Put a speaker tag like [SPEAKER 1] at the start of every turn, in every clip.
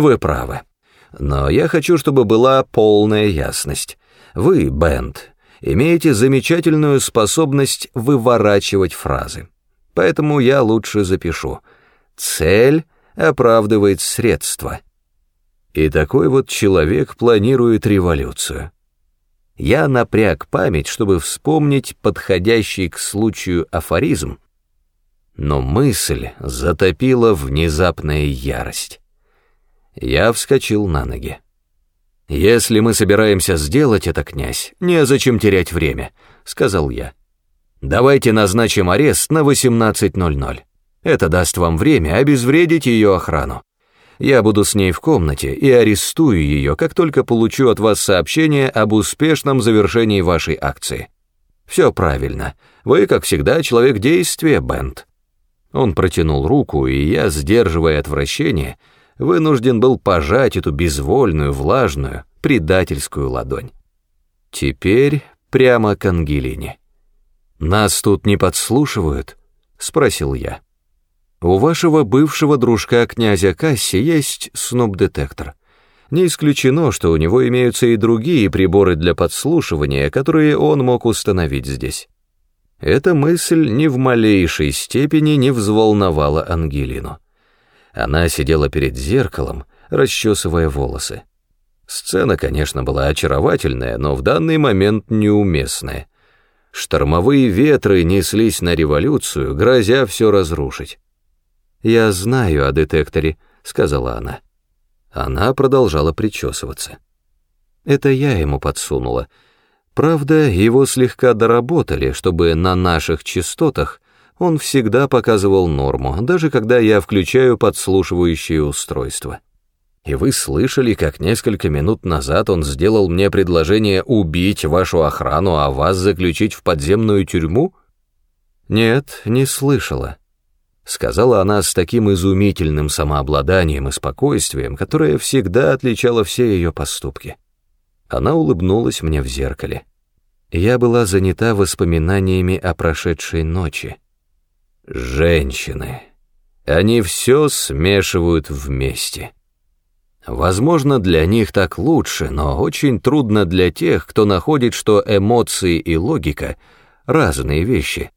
[SPEAKER 1] Вы правы. Но я хочу, чтобы была полная ясность. Вы, Бенд, имеете замечательную способность выворачивать фразы. Поэтому я лучше запишу. Цель оправдывает средства. И такой вот человек планирует революцию. Я напряг память, чтобы вспомнить подходящий к случаю афоризм, но мысль затопила внезапная ярость. Я вскочил на ноги. «Если мы собираемся сделать это, князь, незачем терять время», — сказал я. «Давайте назначим арест на 18.00. Это даст вам время обезвредить ее охрану. Я буду с ней в комнате и арестую ее, как только получу от вас сообщение об успешном завершении вашей акции. Все правильно. Вы, как всегда, человек действия, Бент». Он протянул руку, и я, сдерживая отвращение, — вынужден был пожать эту безвольную, влажную, предательскую ладонь. Теперь прямо к Ангелине. «Нас тут не подслушивают?» — спросил я. «У вашего бывшего дружка князя Касси есть снуп-детектор. Не исключено, что у него имеются и другие приборы для подслушивания, которые он мог установить здесь». Эта мысль ни в малейшей степени не взволновала Ангелину. Она сидела перед зеркалом, расчесывая волосы. Сцена, конечно, была очаровательная, но в данный момент неуместная. Штормовые ветры неслись на революцию, грозя все разрушить. «Я знаю о детекторе», — сказала она. Она продолжала причесываться. Это я ему подсунула. Правда, его слегка доработали, чтобы на наших частотах он всегда показывал норму, даже когда я включаю подслушивающее устройство. И вы слышали, как несколько минут назад он сделал мне предложение убить вашу охрану, а вас заключить в подземную тюрьму? Нет, не слышала. Сказала она с таким изумительным самообладанием и спокойствием, которое всегда отличало все ее поступки. Она улыбнулась мне в зеркале. Я была занята воспоминаниями о прошедшей ночи. Женщины. Они все смешивают вместе. Возможно, для них так лучше, но очень трудно для тех, кто находит, что эмоции и логика — разные вещи.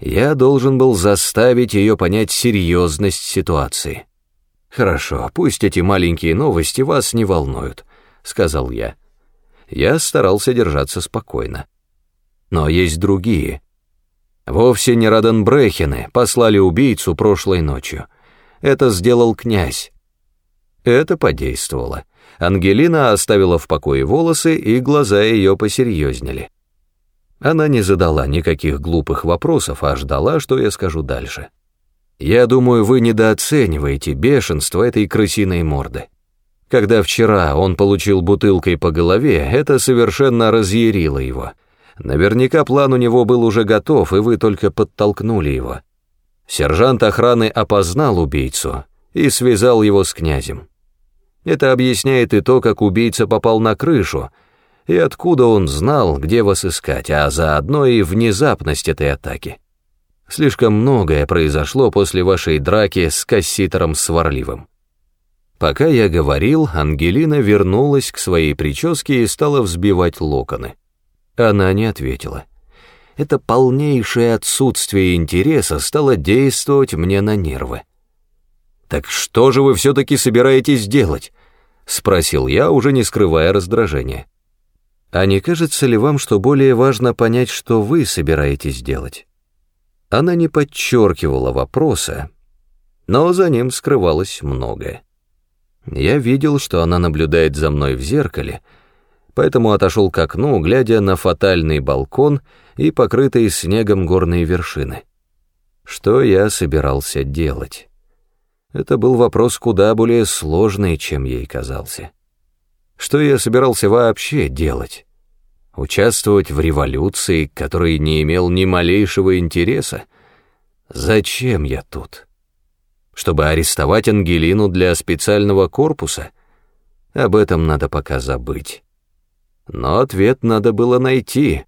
[SPEAKER 1] Я должен был заставить ее понять серьезность ситуации. «Хорошо, пусть эти маленькие новости вас не волнуют», — сказал я. Я старался держаться спокойно. Но есть другие, Вовсе не Раденбрехены послали убийцу прошлой ночью. Это сделал князь. Это подействовало. Ангелина оставила в покое волосы, и глаза ее посерьезнели. Она не задала никаких глупых вопросов, а ждала, что я скажу дальше. «Я думаю, вы недооцениваете бешенство этой крысиной морды. Когда вчера он получил бутылкой по голове, это совершенно разъярило его». Наверняка план у него был уже готов, и вы только подтолкнули его. Сержант охраны опознал убийцу и связал его с князем. Это объясняет и то, как убийца попал на крышу, и откуда он знал, где вас искать, а заодно и внезапность этой атаки. Слишком многое произошло после вашей драки с касситором Сварливым. Пока я говорил, Ангелина вернулась к своей прическе и стала взбивать локоны. Она не ответила. Это полнейшее отсутствие интереса стало действовать мне на нервы. «Так что же вы все-таки собираетесь делать?» — спросил я, уже не скрывая раздражения. «А не кажется ли вам, что более важно понять, что вы собираетесь делать?» Она не подчеркивала вопроса, но за ним скрывалось многое. Я видел, что она наблюдает за мной в зеркале — поэтому отошел к окну, глядя на фатальный балкон и покрытые снегом горные вершины. Что я собирался делать? Это был вопрос куда более сложный, чем ей казался. Что я собирался вообще делать? Участвовать в революции, которой не имел ни малейшего интереса? Зачем я тут? Чтобы арестовать Ангелину для специального корпуса? Об этом надо пока забыть. Но ответ надо было найти.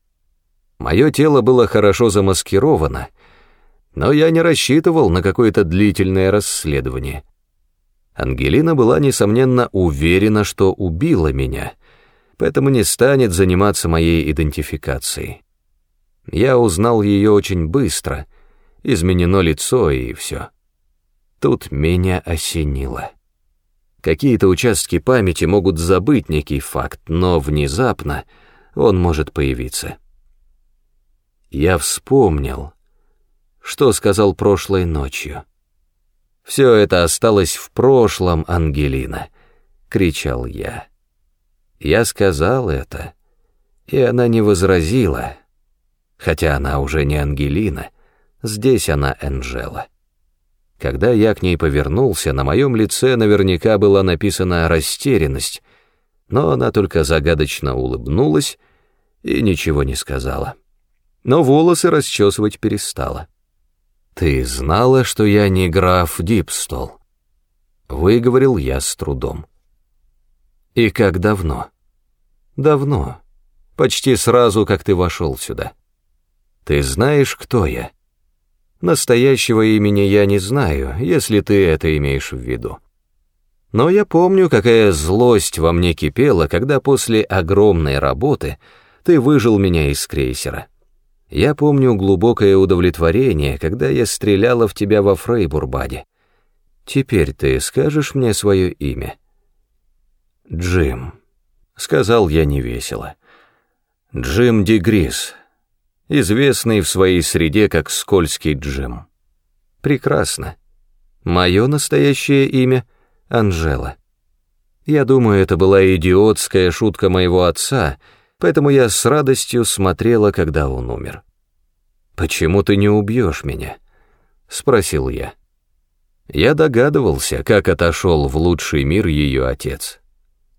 [SPEAKER 1] Мое тело было хорошо замаскировано, но я не рассчитывал на какое-то длительное расследование. Ангелина была, несомненно, уверена, что убила меня, поэтому не станет заниматься моей идентификацией. Я узнал ее очень быстро, изменено лицо и все. Тут меня осенило. Какие-то участки памяти могут забыть некий факт, но внезапно он может появиться. Я вспомнил, что сказал прошлой ночью. «Все это осталось в прошлом, Ангелина», — кричал я. Я сказал это, и она не возразила, хотя она уже не Ангелина, здесь она Энжела. Когда я к ней повернулся, на моем лице наверняка была написана растерянность, но она только загадочно улыбнулась и ничего не сказала. Но волосы расчесывать перестала. «Ты знала, что я не граф Дипстол?» Выговорил я с трудом. «И как давно?» «Давно. Почти сразу, как ты вошел сюда. Ты знаешь, кто я?» «Настоящего имени я не знаю, если ты это имеешь в виду. Но я помню, какая злость во мне кипела, когда после огромной работы ты выжил меня из крейсера. Я помню глубокое удовлетворение, когда я стреляла в тебя во Фрейбурбаде. Теперь ты скажешь мне свое имя?» «Джим», — сказал я невесело. «Джим Дегрис, известный в своей среде как Скользкий Джим». «Прекрасно. Мое настоящее имя — Анжела. Я думаю, это была идиотская шутка моего отца — поэтому я с радостью смотрела, когда он умер. «Почему ты не убьешь меня?» — спросил я. Я догадывался, как отошел в лучший мир ее отец.